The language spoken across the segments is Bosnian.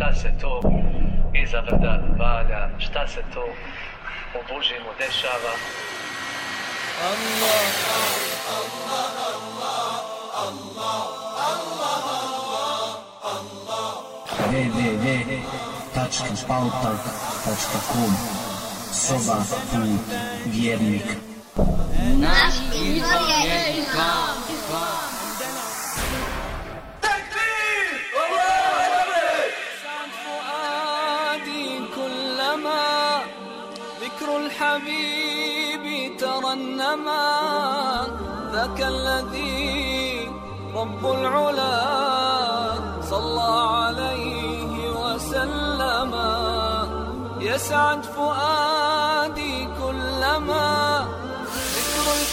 šta se to iza brda valja, šta se to u Božimu dešava. Allah, Allah, Allah, Allah, Allah, Allah, www.pautak.com Soba put vjernik Naš izvor je islam الحبيب ترنما ذاك الذي رب العلا صلى عليه وسلم. يسعد فؤادي كلما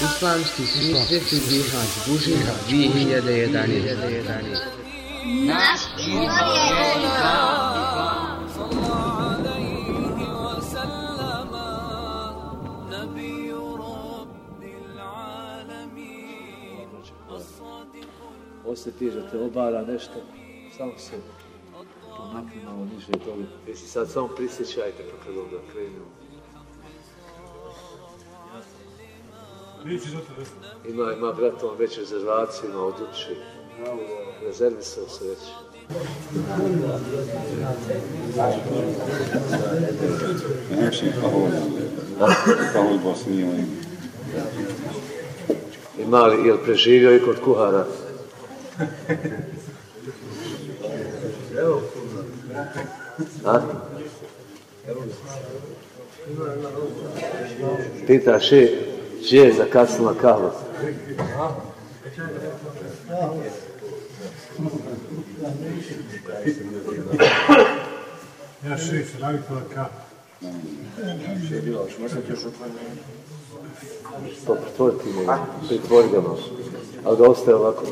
Islamski svjetski džihad Bužina 2011. Naš izvor je Osjetiš da te obara nešto, samo se pomakni malo niže dole. Jesi sad samo prisjećajte pa kad onda krenemo. Ima, ima brat on već rezervaciju, ima odluči. Rezervisao se već. Ima li, jel preživio i kod kuhara? A? Pita še, gdje je zakasnila kava? Ja še se navikla kava. Še je bilo, što možda ti još To pretvori ti ne, pretvori ga malo. Ali da ostaje ovako.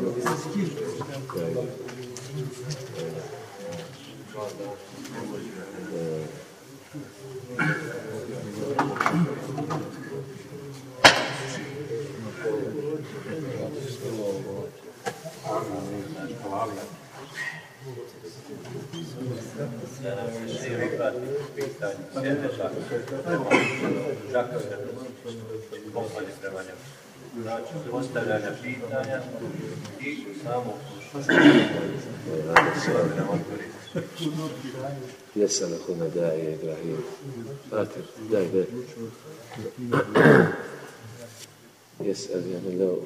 Znači, postavljanja pitanja i samo يسألك داعي إبراهيم آتر داعي داعي يسأل يعني لو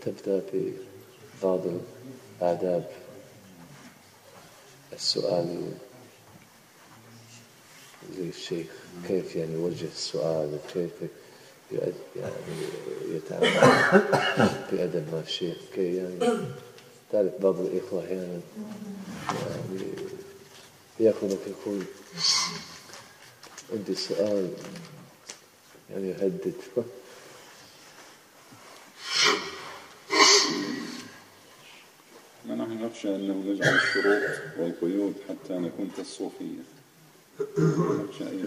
تبدأ ببعض الآداب السؤال للشيخ كيف يعني وجه السؤال وكيف يعني يتعامل بأدب مع الشيخ؟ كي يعني تعرف بعض الإخوة أحيانا يعني يأخذك يقول عندي سؤال يعني يهدد. نحن نخشى أنه نجعل الشروط والقيود حتى نكون كالصوفية؟ يعني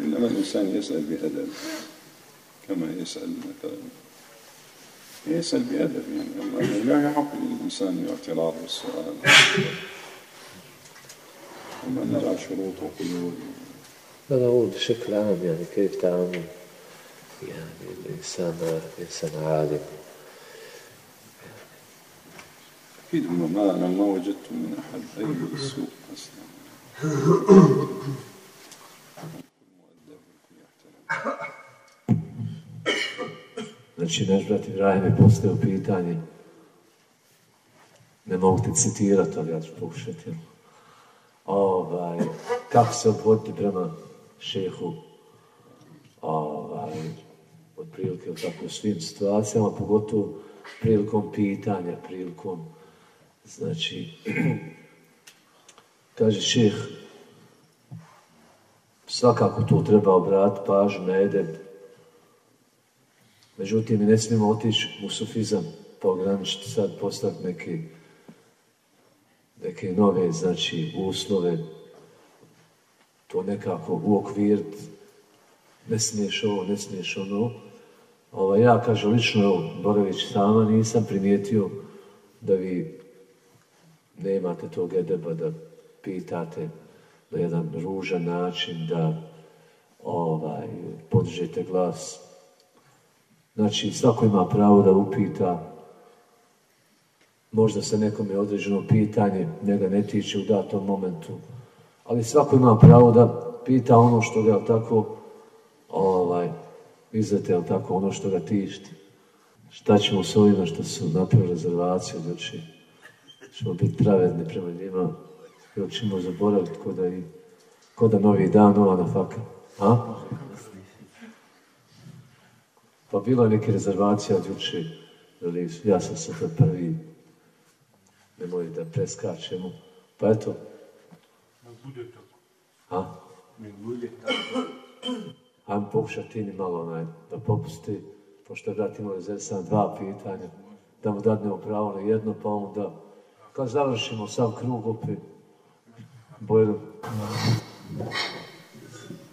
إنما الإنسان يسأل بأدب كما يسأل مثلا يسأل بأدب يعني لا يحق للإنسان الاعتراض بالسؤال أما نجعل شروط وقيود. لا أقول بشكل عام يعني كيف تعامل يعني الإنسان إنسان عالم؟ أكيد ما أنا ما وجدت من أحد أي سوء أصلا Znači, naš brat Ibrahim je postavio pitanje, ne mogu te citirati, ali ja ću pokušati. Ovaj, kako se obhoditi prema šehu, ovaj, od prilike, tako, u svim situacijama, pogotovo prilikom pitanja, prilikom, znači, kaže šeh, svakako tu treba obratiti pažnju na edeb, Međutim, ne smijemo otići u sufizam, pa ograničiti sad, postaviti neke, neke nove, znači, uslove, to nekako u okvir, ne smiješ ovo, ne smiješ ono. Ovo, ja, kaže, lično, evo, Borović sama nisam primijetio da vi nemate tog edeba da pitate na jedan ružan način, da ovaj, podržite glas. Znači, svako ima pravo da upita, možda se nekome određeno pitanje, njega ne tiče u datom momentu, ali svako ima pravo da pita ono što ga tako ovaj, izvete, jel tako, ono što ga tišti. Šta ćemo s ovima što su napravili rezervaciju, znači, ćemo biti pravedni prema njima, ili ćemo zaboraviti ko da, i, ko da novi dan, nova na faka. A? Pa bilo je neke rezervacije od juče, ili ja sam se to prvi, nemoj da preskačemo. Pa eto. Ne bude tako. A? Ne bude tako. Ajmo pokušati ti malo onaj, da popusti, pošto je brat imao rezervisan dva pitanja, da mu dadnemo pravo na jedno, pa onda, kad završimo sam krug opet.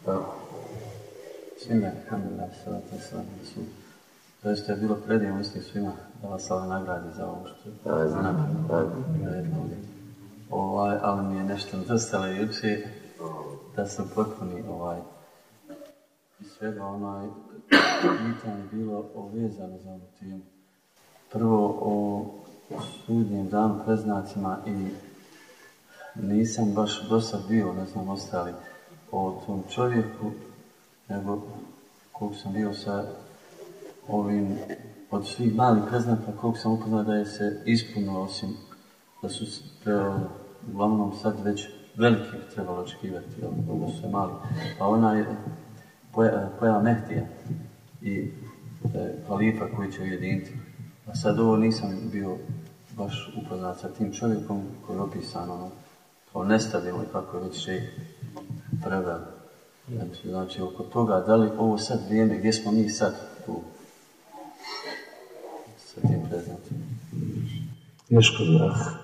Pa, svima, alhamdulillah, salatu wasalam, rasul. Zaista je bilo predivno, mislim, svima da vas Allah nagradi za ovo što je za nama. Ovaj, ali mi je nešto dostalo juče da sam potpuni ovaj, i svega onaj pitanje bilo vezano za ovu temu. Prvo o sudnjem danu preznacima i nisam baš do sad bio, ne znam, ostali o tom čovjeku, nego koliko sam bio sa ovim, od svih malih preznaka, koliko sam upoznao da je se ispunilo, osim da su pre, uglavnom sad već veliki trebalo očekivati, ovo su mali. Pa je poja, pojava Mehtija i e, halifa koji će ujediniti. A sad ovo nisam bio baš upoznat sa tim čovjekom koji je opisan ono, kao nestabilno kako je već šeh preveo. Znači, znači, oko toga, da li ovo sad vrijeme, gdje smo mi sad tu? Sa tim preznatima. يشكر الأخ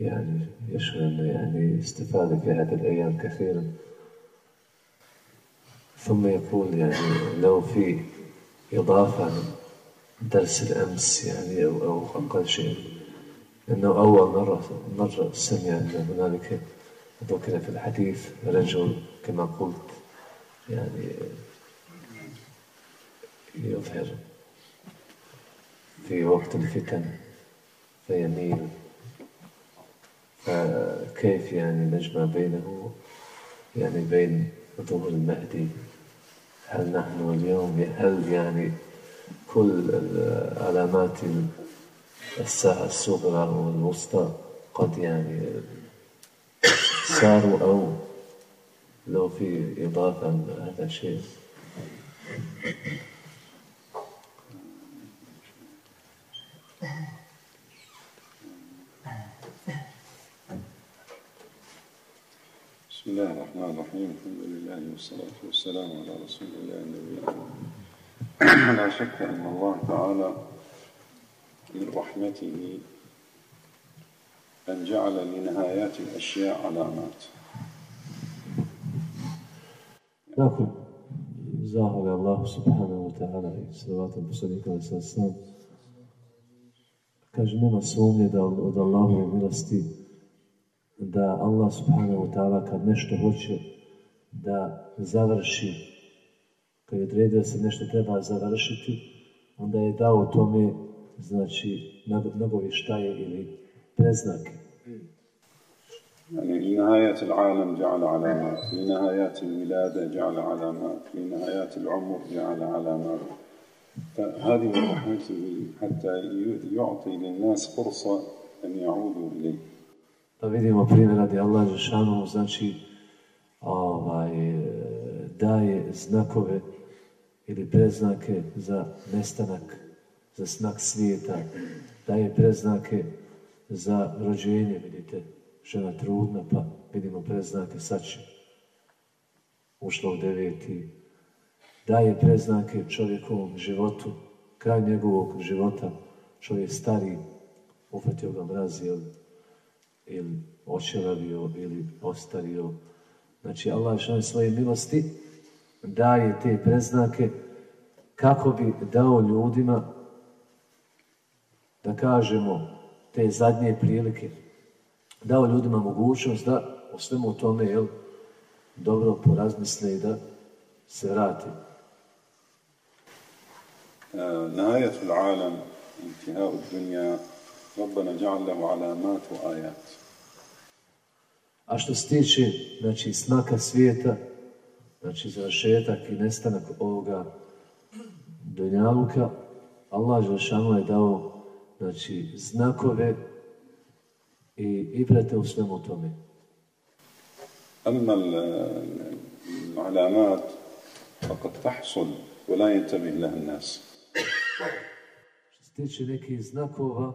يعني يشعر أنه يعني استفاد في هذه الأيام كثيرا ثم يقول يعني لو في إضافة درس الأمس يعني أو, أو أقل شيء. أنه أول مرة مرة سمع أن هنالك ذكر في الحديث رجل كما قلت يعني يظهر في وقت الفتن فيميل. فكيف يعني نجمع بينه؟ يعني بين ظهور المهدي؟ هل نحن اليوم هل يعني كل علامات الساعة الصغرى والوسطى قد يعني صاروا أو لو في إضافة هذا شيء بسم الله الرحمن الرحيم. الحمد لله والصلاة والسلام على رسول الله النبي لا شك أن الله تعالى من رحمته أن جعل لنهايات الأشياء علامات Nakon zahvale Allahu subhanahu wa ta'ala i salavatom poslanika ali sad sam, kaže, nema sumnje da od Allahove milosti da Allah subhanahu wa ta'ala kad nešto hoće da završi, kad je odredio da se nešto treba završiti, onda je dao tome, znači, nagovještaje ili preznake. يعني لنهاية العالم جعل علامات لنهايات الولادة جعل علامات لنهايات العمر جعل علامات فهذه من رحمته حتى يعطي للناس فرصة أن يعودوا إليه Da vidimo primjer radi Allah Žešanu, znači ovaj, daje znakove ili preznake za nestanak, za snak svijeta, daje preznake za rođenje, vidite, žena trudna, pa vidimo preznake, sad će ušla u deveti, daje preznake čovjekovom životu, kraj njegovog života, čovjek stari, uhvatio ga mraz, ili, ili očelavio, ili ostario. Znači, Allah šalje svoje milosti, daje te preznake kako bi dao ljudima da kažemo te zadnje prilike, dao ljudima mogućnost da o svemu tome, jel, dobro porazmisle i da se vrati. نهاية العالم انتهاء الدنيا ربنا جعل له علامات وآيات A što se tiče, znači, snaka svijeta, znači, završetak i nestanak ovoga Dunjaluka, Allah Žešanu je dao, znači, znakove i ibrate u svemu tome. أما ال- العلامات فقد تحصل ولا ينتبه لها الناس Što se tiče nekih znakova,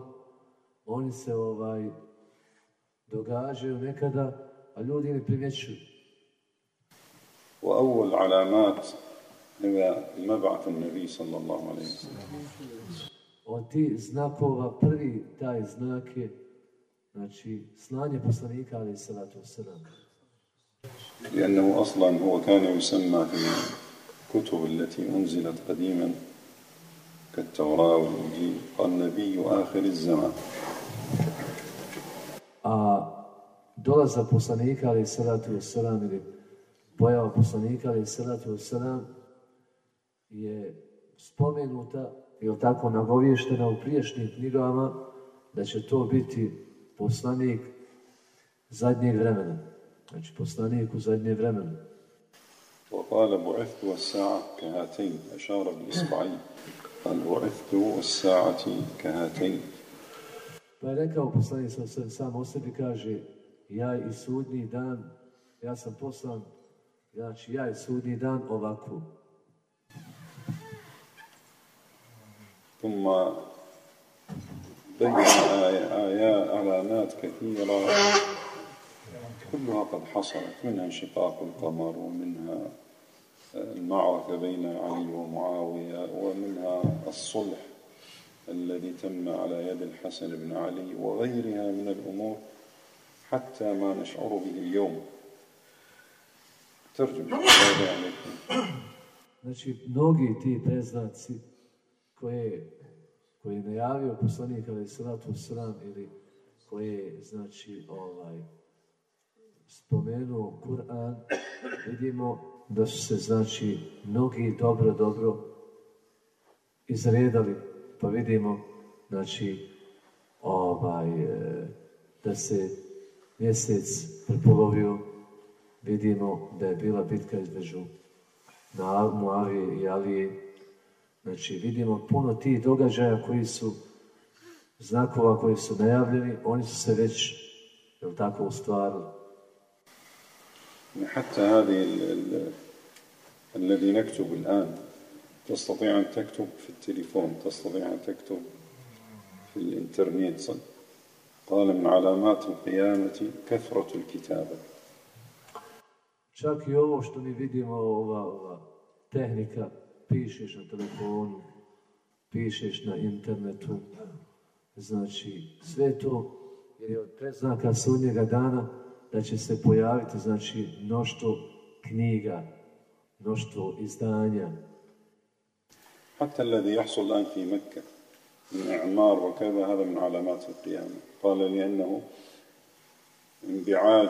oni se ovaj događaju nekada, a ljudi ne primjećuju. وأول علامات هي مبعث النبي صلى الله عليه وسلم Od tih znakova, prvi taj znak je, znači, slanje poslanika, ali salatu wasalam. لأنه أصلا هو كان يسمى في الكتب التي أنزلت قديما كالتوراة والإنجيل قال نبي آخر الزمان A dolazak poslanika, ali salatu wasalam, ili pojava poslanika, ali salatu wasalam, je spomenuta, ili tako nagovještena u priješnjim knjigama, da će to biti poslanik zadnjeg vremena. Znači, poslanik u zadnje vremena. وقال بعثت والساعة كهاتين أشار بإصبعين قال بعثت والساعة كهاتين Pa je rekao poslanik sam se sam o sebi kaže ja i sudnji dan, ja sam poslan, znači ja i sudnji dan ovako. ثم بين آي- آيات علامات كثيرة. كلها قد حصلت منها انشقاق القمر ومنها المعركة بين علي ومعاوية ومنها الصلح الذي تم على يد الحسن بن علي وغيرها من الأمور حتى ما نشعر به اليوم. ترجم Znači, mnogi ti preznaci koje, koje je najavio poslanik ali salatu sram ili koje je, znači, ovaj, spomenuo Kur'an, vidimo da su se, znači, mnogi dobro, dobro izredali, pa vidimo, znači, ovaj, e, da se mjesec prepolovio, vidimo da je bila bitka između na Muavije i Alije. Znači, vidimo puno tih događaja koji su znakova koji su najavljeni, oni su se već, jel tako, ustvarili. حتى هذه ال الذي نكتب الآن تستطيع أن تكتب في التليفون تستطيع أن تكتب في الإنترنت صد. قال من علامات القيامة كثرة الكتابة Čak i ovo što mi vidimo, ova, ova tehnika, pišeš na telefonu, pišeš na internetu, znači sve to jer je od predznaka sudnjega dana da će se pojaviti znači mnoštvo knjiga, mnoštvo izdanja. حتى الذي يحصل الآن في مكة من إعمار وكذا هذا من علامات القيامة قال لأنه انبعاج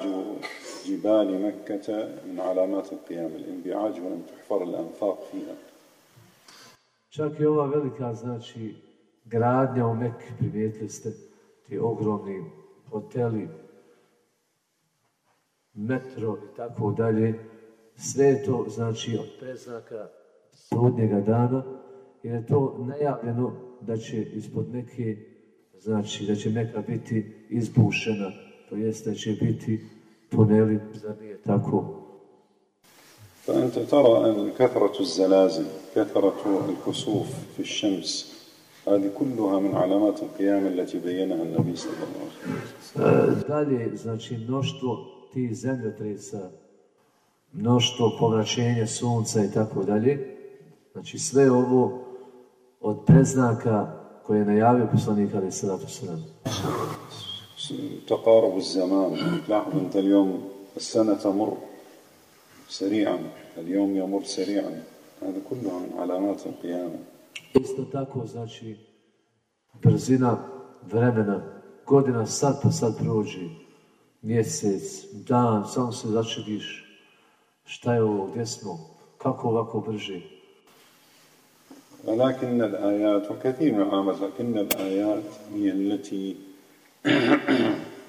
جبال مكة من علامات القيامة الانبعاج وأن تحفر الأنفاق فيها Čak i ova velika, znači, gradnja u Mekke, primijetili ste, ti ogromni hoteli, metro i tako dalje, sve je to, znači, od preznaka sudnjega dana, jer je to najavljeno da će ispod neke, znači, da će neka biti izbušena, to jest da će biti tuneli, zar nije tako? فأنت ترى أن كثرة الزلازل كثرة الكسوف في الشمس هذه كلها من علامات القيامة التي بينها النبي صلى الله عليه وسلم E, dalje, znači, mnoštvo tih zemljotresa, mnoštvo povraćenja sunca i tako dalje. Znači, sve ovo od preznaka koje je najavio poslanik Ali Salatu Salam. تقارب الزمان تلاحظ أنت اليوم السنة تمر سريعا. اليوم يمر سريعا. هذا كلها من علامات القيامة. Isto tako, znači, brzina vremena, godina sad pa sad prođe, mjesec, dan, samo se začudiš šta je ovo, gdje smo, kako ovako brže. ولكن الآيات وكثير من العامات لكن الآيات هي التي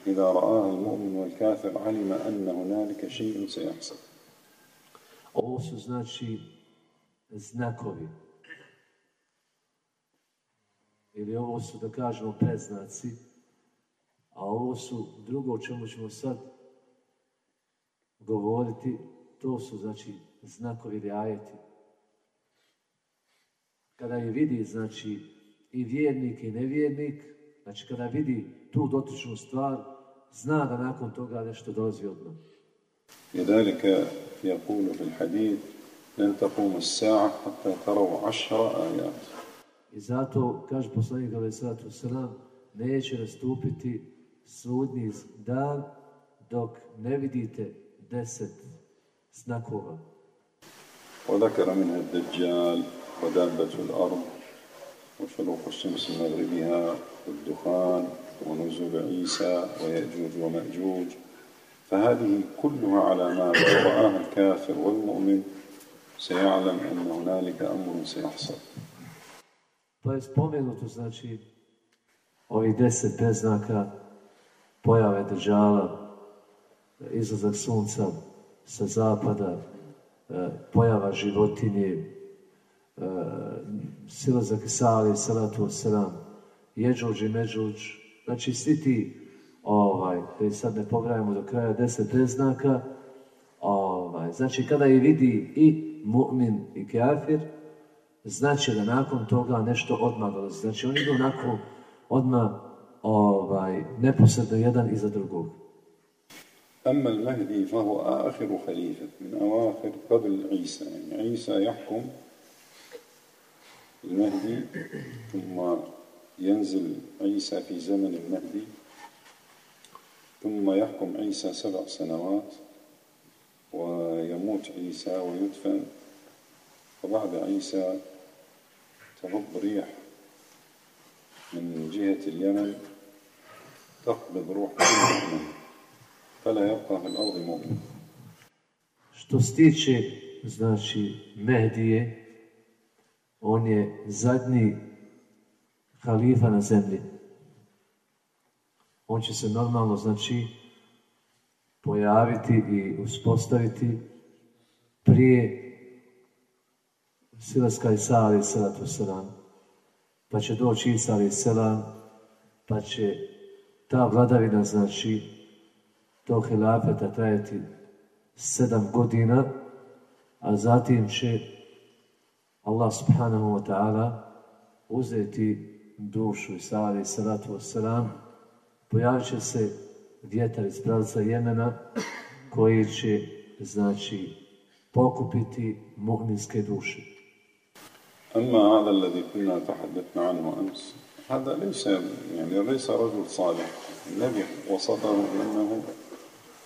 إذا رآها المؤمن والكافر علم أن هنالك شيء سيحصل Ovo su znači znakovi. Ili ovo su, da kažemo, predznaci. A ovo su drugo o čemu ćemo sad govoriti, to su znači znakovi ili ajeti. Kada je vidi, znači, i vjernik i nevjernik, znači kada vidi tu dotičnu stvar, zna da nakon toga nešto dolazi odmah. لذلك يقول في الحديث لن تقوم الساعة حتى تروا عشر آيات I zato, kaže poslanik Ali Sallatu Sram, neće nastupiti sudnji dan dok ne vidite deset znakova. وذكر منها الدجال ودابة الأرض وشروق الشمس من مغربها والدخان ونزول عيسى ويأجوج ومأجوج فهذه كلها علامات لو رآها الكافر والمؤمن سيعلم أن هنالك أمر سيحصل To je spomenuto, znači, ovih deset preznaka pojave držala, izlazak sunca sa zapada, e, pojava životinje, e, silazak Isa ali salatu wasalam, jeđuđ i međuđ, znači svi ti, ovaj, da ih sad ne pogledajmo do kraja deset preznaka, ovaj, znači kada je vidi i mu'min i kafir, znači da nakon toga nešto odmah dolazi. Znači oni idu onako odmah ovaj, neposredno jedan iza drugog. أما المهدي فهو آخر خليفة من أواخر قبل عيسى يعني عيسى يحكم المهدي ثم ينزل عيسى في زمن المهدي ثم يحكم عيسى سبع سنوات ويموت عيسى ويدفن وبعد عيسى تهب ريح من جهة اليمن تقبض روح كل مؤمن فلا يبقى في الأرض مؤمن Što se tiče, znači, Mehdije, on je zadnji halifa na zemlji. On će se normalno, znači, pojaviti i uspostaviti prije silaska Isa alaih salatu salam. Pa će doći Isa alaih salam, pa će ta vladavina, znači, tog hilafeta trajati sedam godina, a zatim će Allah subhanahu wa ta'ala uzeti dušu Isa alaih salatu wasalam, pojavit će se vjetar iz pravca Jemena koji će, znači, pokupiti mu'minske duše. أما هذا الذي كنا تحدثنا عنه أمس هذا ليس يعني ليس رجل صالح النبي وصفه بأنه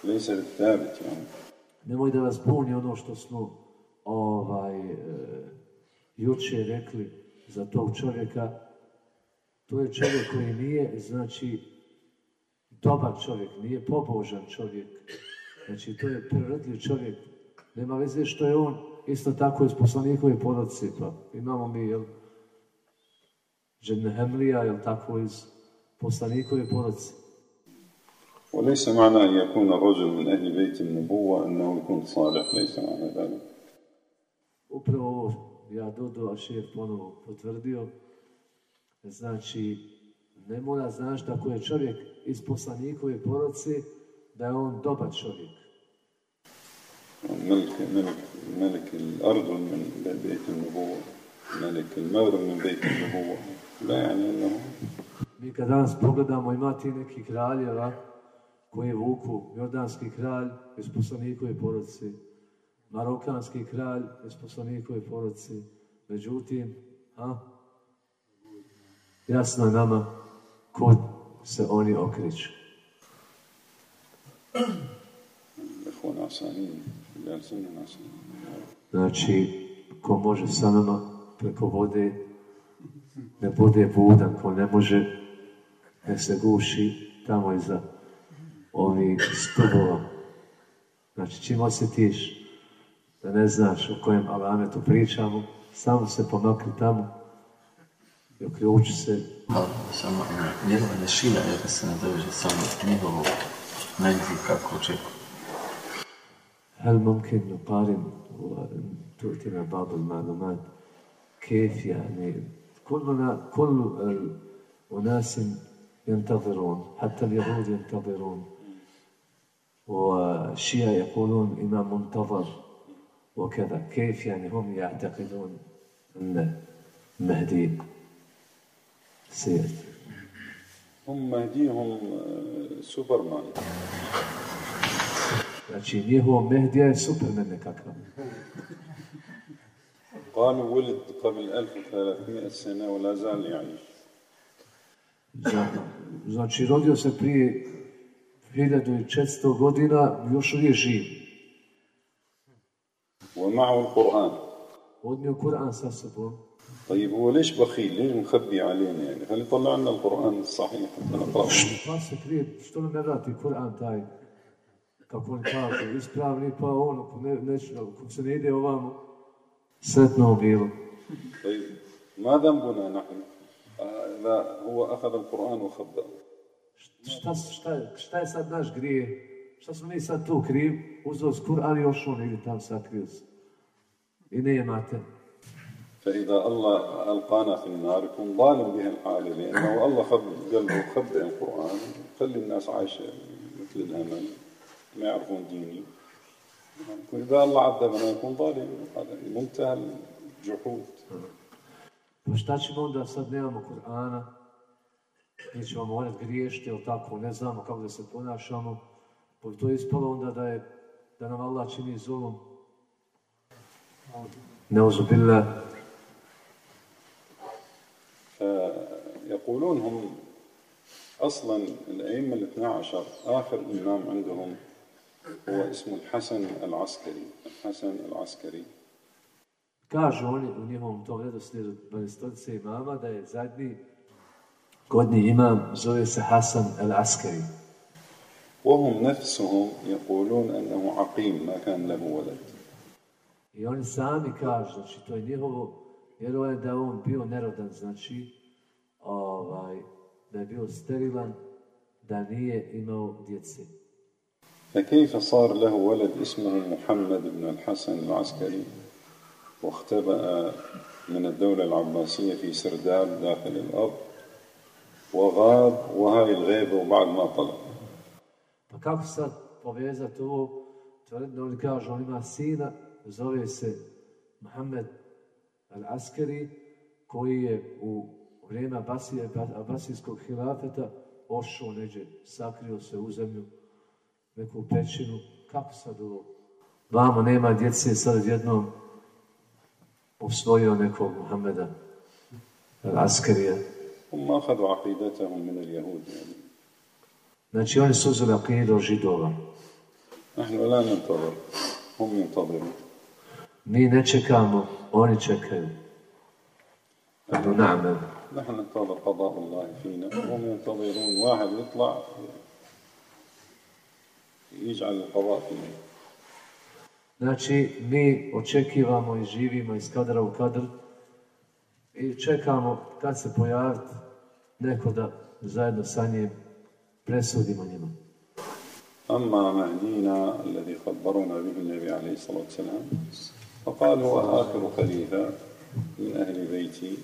ليس بالثابت يعني Nemoj da vas buni ono što smo ovaj, e, juče rekli za tog čovjeka. To je čovjek koji nije, znači, dobar čovjek, nije pobožan čovjek. Znači, to je prirodljiv čovjek. Nema veze što je on isto tako iz poslanikove porodice. Pa imamo mi, jel, Dženehemlija, jel tako, iz poslanikove porodice. وليس معنى أن يكون الرجل من أهل بيت النبوة أنه يكون صالح ليس معنى ذلك Upravo ovo ja Dodo, a šef ponovo potvrdio. Znači, ne mora znaš da ako je čovjek iz poslanikove porodice, da je on dobar čovjek. ملك ملك ملك الأرض من بيت النبوة ملك المغرب من بيت النبوة لا يعني أنه Mi kad danas pogledamo, ima ti neki kraljeva koji vuku Jordanski kralj iz poslanikove porodice, Marokanski kralj iz poslanikove porodice. Međutim, a, jasno je nama kod se oni okriču. Znači, ko može sa nama preko vode, ne bude budan, ko ne može, ne se guši tamo iza ovi stubova. Znači, čim osjetiš da ne znaš o kojem alametu pričamo, samo se pomakri tamo i uključi se. Ali samo njegova nešina je da se nadoveže samo njegovu menzi kako očekuje. هل ممكن نقارن وتؤتينا بعض المعلومات كيف يعني كلنا كل أناس ينتظرون حتى اليهود ينتظرون والشيعة يقولون إمام منتظر وكذا كيف يعني هم يعتقدون أن المهدي سيأتي هم مهديهم سوبرمان Znači, njihovo Mehdija je Superman nekakav. قالوا ولد قبل 1300 سنة ولا زال يعيش Znači, rodio se prije 1400 godina, još uvijek živ. ومعه القرآن Odnio Kur'an sa sobom. طيب هو ليش بخيل؟ ليش مخبي علينا يعني؟ هل يطلع لنا القرآن الصحيح حتى نقرأه؟ القرآن سكريت، شلون نراتي القرآن تاعي؟ كابون كارتو، ليش كلام لي باون، كون نشرب، كون طيب ما ذنبنا نحن؟ آه، لا هو أخذ القرآن وخبأه. فإذا الله ألقانا في النار يكون ظالم بها الحالة لأنه الله خب قلبه خبئ القرآن خلي الناس عايشة مثل الأمل ما يعرفون ديني وإذا الله عذبنا يكون ظالم هذا منتهى الجحود Pa šta ćemo onda sad nemamo Kur'ana? Mi ćemo morati griješiti, ili tako, ne znamo kako da se ponašamo. Pa to je ispalo onda da je, da nam Allah čini zulum. Neuzubillah. يقولون هم أصلا الأئمة الاثنى عشر آخر إمام عندهم هو اسمه الحسن العسكري الحسن العسكري Kažu oni u njihovom tom redoslijedu Baristorice imama da je zadnji godni imam zove se Hasan el-Askari. وهم نفسهم يقولون أنه عقيم ما كان له ولد I oni sami kažu, znači to je njihovo vjerovanje da je on bio nerodan, znači ovaj, da je bio sterilan, da nije imao djece. فكيف صار له ولد اسمه محمد بن الحسن العسكري واختبأ من الدولة العباسية في سرداب داخل الأرض؟ وغاب وهاي الغيبة وبعد ما طلب فكيف صار بوفيزته تريد نقول كاج ما سينا محمد العسكري كوي vrijeme Abasije, Abasijskog hilafeta, ošao neđe, sakrio se u zemlju, neku pećinu, kako sad ovo? Vamo nema djece, sad jednom osvojio nekog Muhammeda, Raskarija. Umahadu akidete on minel jehudi. Znači oni su uzeli akidu židova. Ahnu lanem tobor, um min tobor. Mi ne čekamo, oni čekaju. Ahnu na'amen. نحن ننتظر قضاء الله فينا وهم ينتظرون واحد يطلع يجعل القضاء فينا Znači, mi očekivamo i živimo iz kadra u kadr i čekamo kad se pojaviti neko da zajedno sa njim presudimo njima. أما مهدينا الذي خبرنا به النبي عليه الصلاة والسلام فقال هو آخر خليفة من أهل بيتي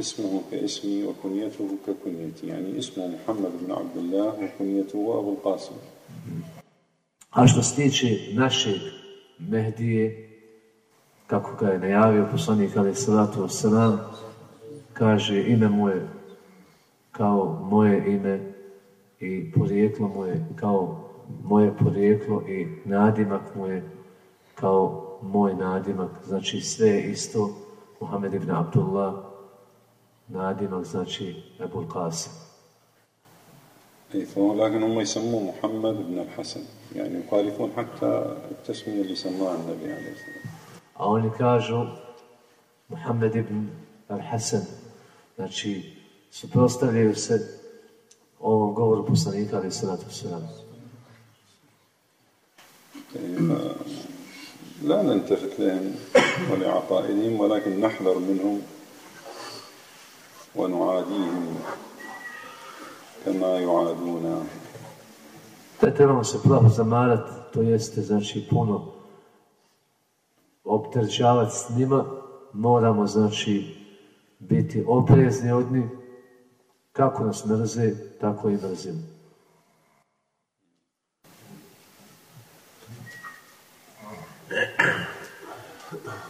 اسمه كاسمي وكنيته ككنيتي يعني اسمه محمد بن عبد الله وكنيته أبو القاسم A što se tiče našeg Mehdije, kako ga je najavio poslanik ali salatu wasalam, kaže ime moje kao moje ime i porijeklo moje kao moje porijeklo i nadimak moje kao moj nadimak, znači sve je isto Muhammed ibn Abdullah, Nadimak znači Ebul Qasim. أي فهو لكن هم يسموه محمد بن الحسن يعني يخالفون حتى التسمية اللي سماها النبي عليه الصلاة والسلام A oni kažu Muhammed ibn al-Hasan, znači suprostavljaju se ovom govoru poslanika ali to sve لا نلتفت لهم ولعقائدهم ولكن نحذر منهم ونعاديهم كما يعادونا Ne trebamo se plaho zamarati, to jeste znači puno opterećavati s njima, moramo znači biti oprezni od njih, kako nas mrze, tako i mrzimo.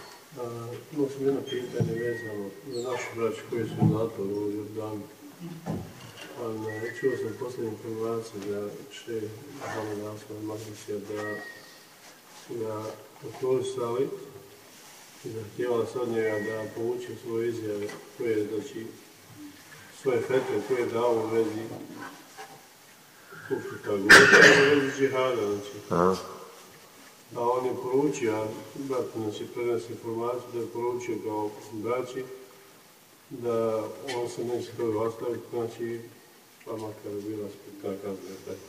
Imao sam jedno pitanje vezano za našu braću koji su u zatvoru u Jordanu. Čuo sam posljednju informaciju da še Mohamed Asman Magdisija da su ga kontrolisali i zahtjevala se njega da povuče svoje izjave koje, znači, svoje fetve koje je dao u vezi kufrika u vezi džihada, znači. Aha. A on je poručio, brat znači prenes informaciju da je poručio kao braći da on se neće to ostaviti, znači pa makar je bila spekta kazna tako.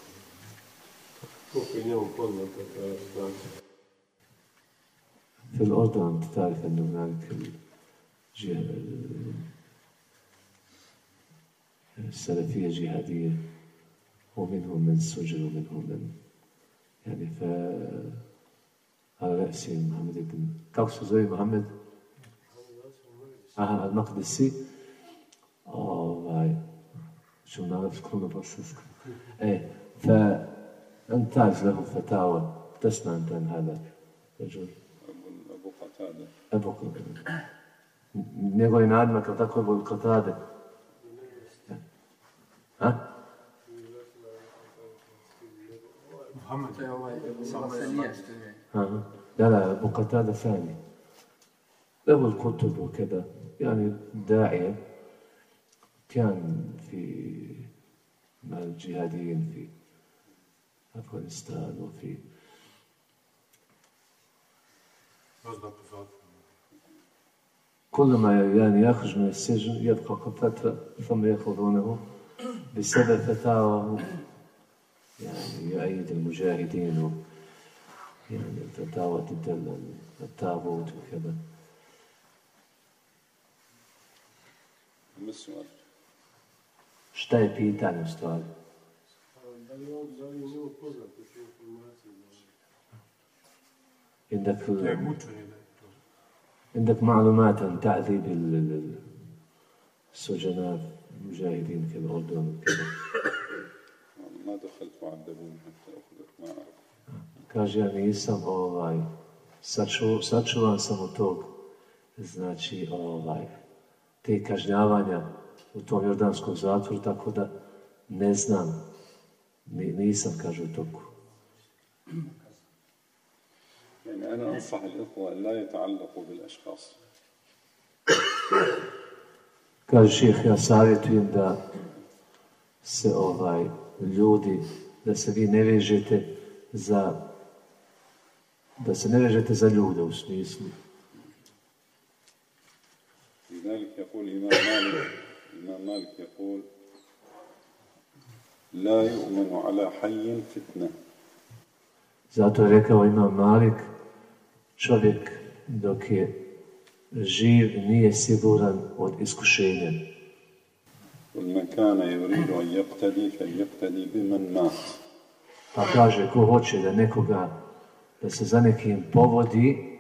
Koliko je njemu poznata ta situacija. في الأردن تعرف أن هناك جه... السلفية جهادية ومنهم من سجن ومنهم من يعني ف على رأس محمد بن كوكس زي محمد أحمد أوه شو نعرف شكون فرانسيسكو إيه فانتاج له فتاوى تسمع انت عن هذا الرجل ابو قتاده ابو قتاده نيغو ينعلم كتاكو ابو قتاده ها محمد لا لا أبو قتادة ثاني. أبو الكتب وكذا. يعني داعية كان في مع الجهاديين في أفغانستان وفي كلما يعني يخرج من السجن يبقى فترة ثم يأخذونه بسبب فتاواه يعني يؤيد المجاهدين يعني الفتاوى تدل التابوت وكذا Šta je pitanje u stvari? عندك عندك معلومات عن تعذيب السجناء المجاهدين في الأردن وكذا ما دخلت وعذبوهم حتى أخذت معهم Kaže, ja nisam ovaj, saču, sačuvan sam od tog, znači, ovaj, te kažnjavanja u tom jordanskom zatvoru, tako da ne znam, ni, nisam, kaže, u toku. يعني أنا أنصح الإخوة أن لا يتعلقوا بالأشخاص Kaže ših, ja savjetujem da se ovaj ljudi, da se vi ne vežete za da se ne vežete za ljude u smislu. لذلك يقول الإمام مالك الإمام مالك يقول لا يؤمن على حي فتنة Zato je rekao Imam Malik, čovjek dok je živ nije siguran od iskušenja. ومن كان يريد أن يقتدي فليقتدي بمن مات Pa kaže, ko hoće da nekoga, da se za nekim povodi,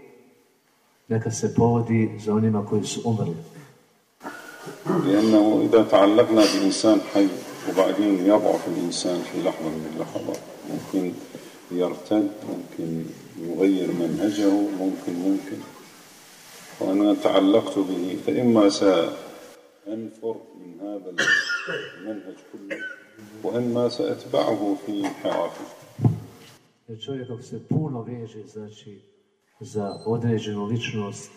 neka se povodi za onima koji su umrli. لأنه إذا تعلقنا بإنسان حي وبعدين يضعف الإنسان في لحظة من اللحظات ممكن يرتد ممكن يغير منهجه ممكن ممكن وأنا تعلقت به فإما سأنفر من هذا المنهج كله وإما سأتبعه في انحرافه Jer čovjek ako se puno veže, znači, za određenu ličnost,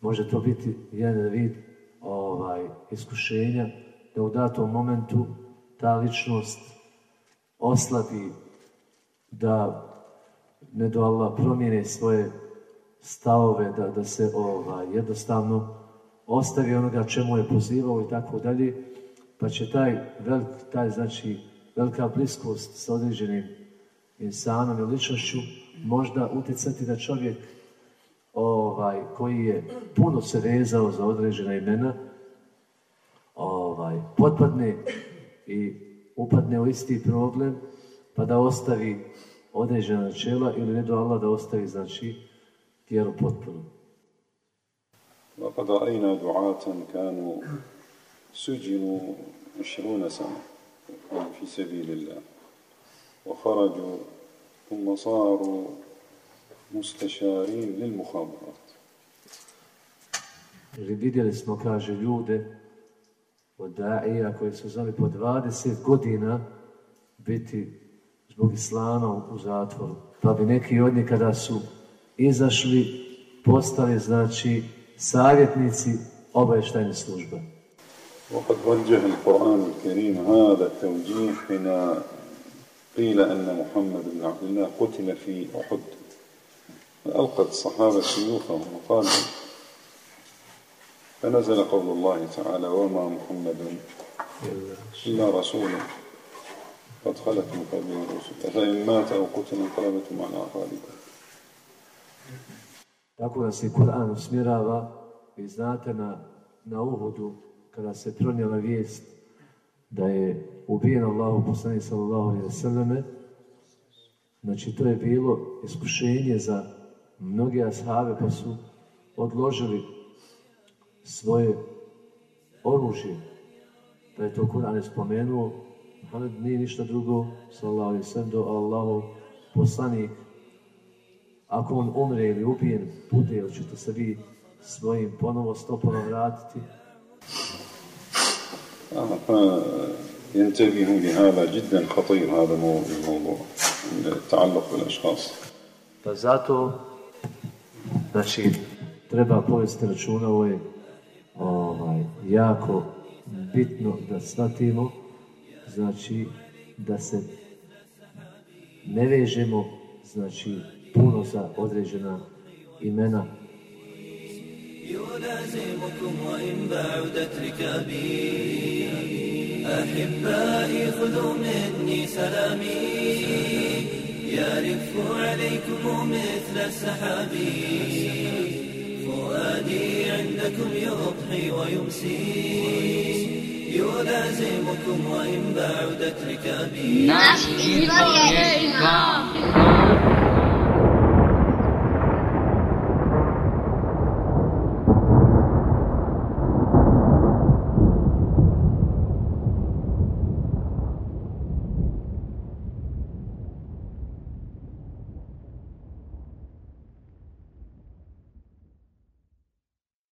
može to biti jedan vid ovaj, iskušenja, da u datom momentu ta ličnost oslabi, da ne do Allah promijene svoje stavove, da, da se ovaj, jednostavno ostavi onoga čemu je pozivao i tako dalje. pa će taj, velik, taj znači, velika bliskost sa određenim insanom i ličnošću možda utjecati da čovjek ovaj, koji je puno se vezao za određena imena, ovaj, potpadne i upadne u isti problem, pa da ostavi određena načela ili ne do Allah da ostavi, znači, tijelo potpuno. وقد رأينا دعاة كانوا سجنوا عشرون سنة في سبيل الله وخرجوا ثم صاروا مستشارين للمخابرات Jer vidjeli smo, kaže, ljude od daija koji su znali po 20 godina biti zbog islama u zatvoru. Pa bi neki od njih kada su izašli, postali, znači, savjetnici obavještajne službe. وقد وجه القرآن الكريم هذا التوجيه حين قيل أن محمد بن عبد الله قتل في أحد. فألقت الصحابة سيوفهم وقالوا فنزل قول الله تعالى وما محمد إلا رسول. قد خلت من قبله الرسل. أفإن مات أو قتل انقلبتم على أعقابكم Tako nas i Kur'an usmjerava, vi znate na, na Uhudu, kada se pronijela vijest da je ubijen Allahu poslanik sallallahu alejhi ve selleme, znači to je bilo iskušenje za mnoge ashabe pa su odložili svoje oružje. Pa je to Kur'an je spomenuo, Muhammed nije ništa drugo, sallallahu alejhi ve sellem, do Allahov poslanik. Ako on umre ili ubijen, bude, ili ćete se vi svojim ponovo stopama vratiti, فينتبهوا لهذا جدا خطير هذا مو- الموضوع التعلق بالأشخاص Pa zato, znači, treba povesti računa, ovo je ovaj, jako bitno da shvatimo, znači, da se ne vežemo, znači, puno za određena imena, يلازمكم وإن بعدت ركابي. أحبائي خذوا مني سلامي. يرف عليكم مثل السحاب فؤادي عندكم يضحي ويمسي. يلازمكم وإن بعدت ركابي. Islam.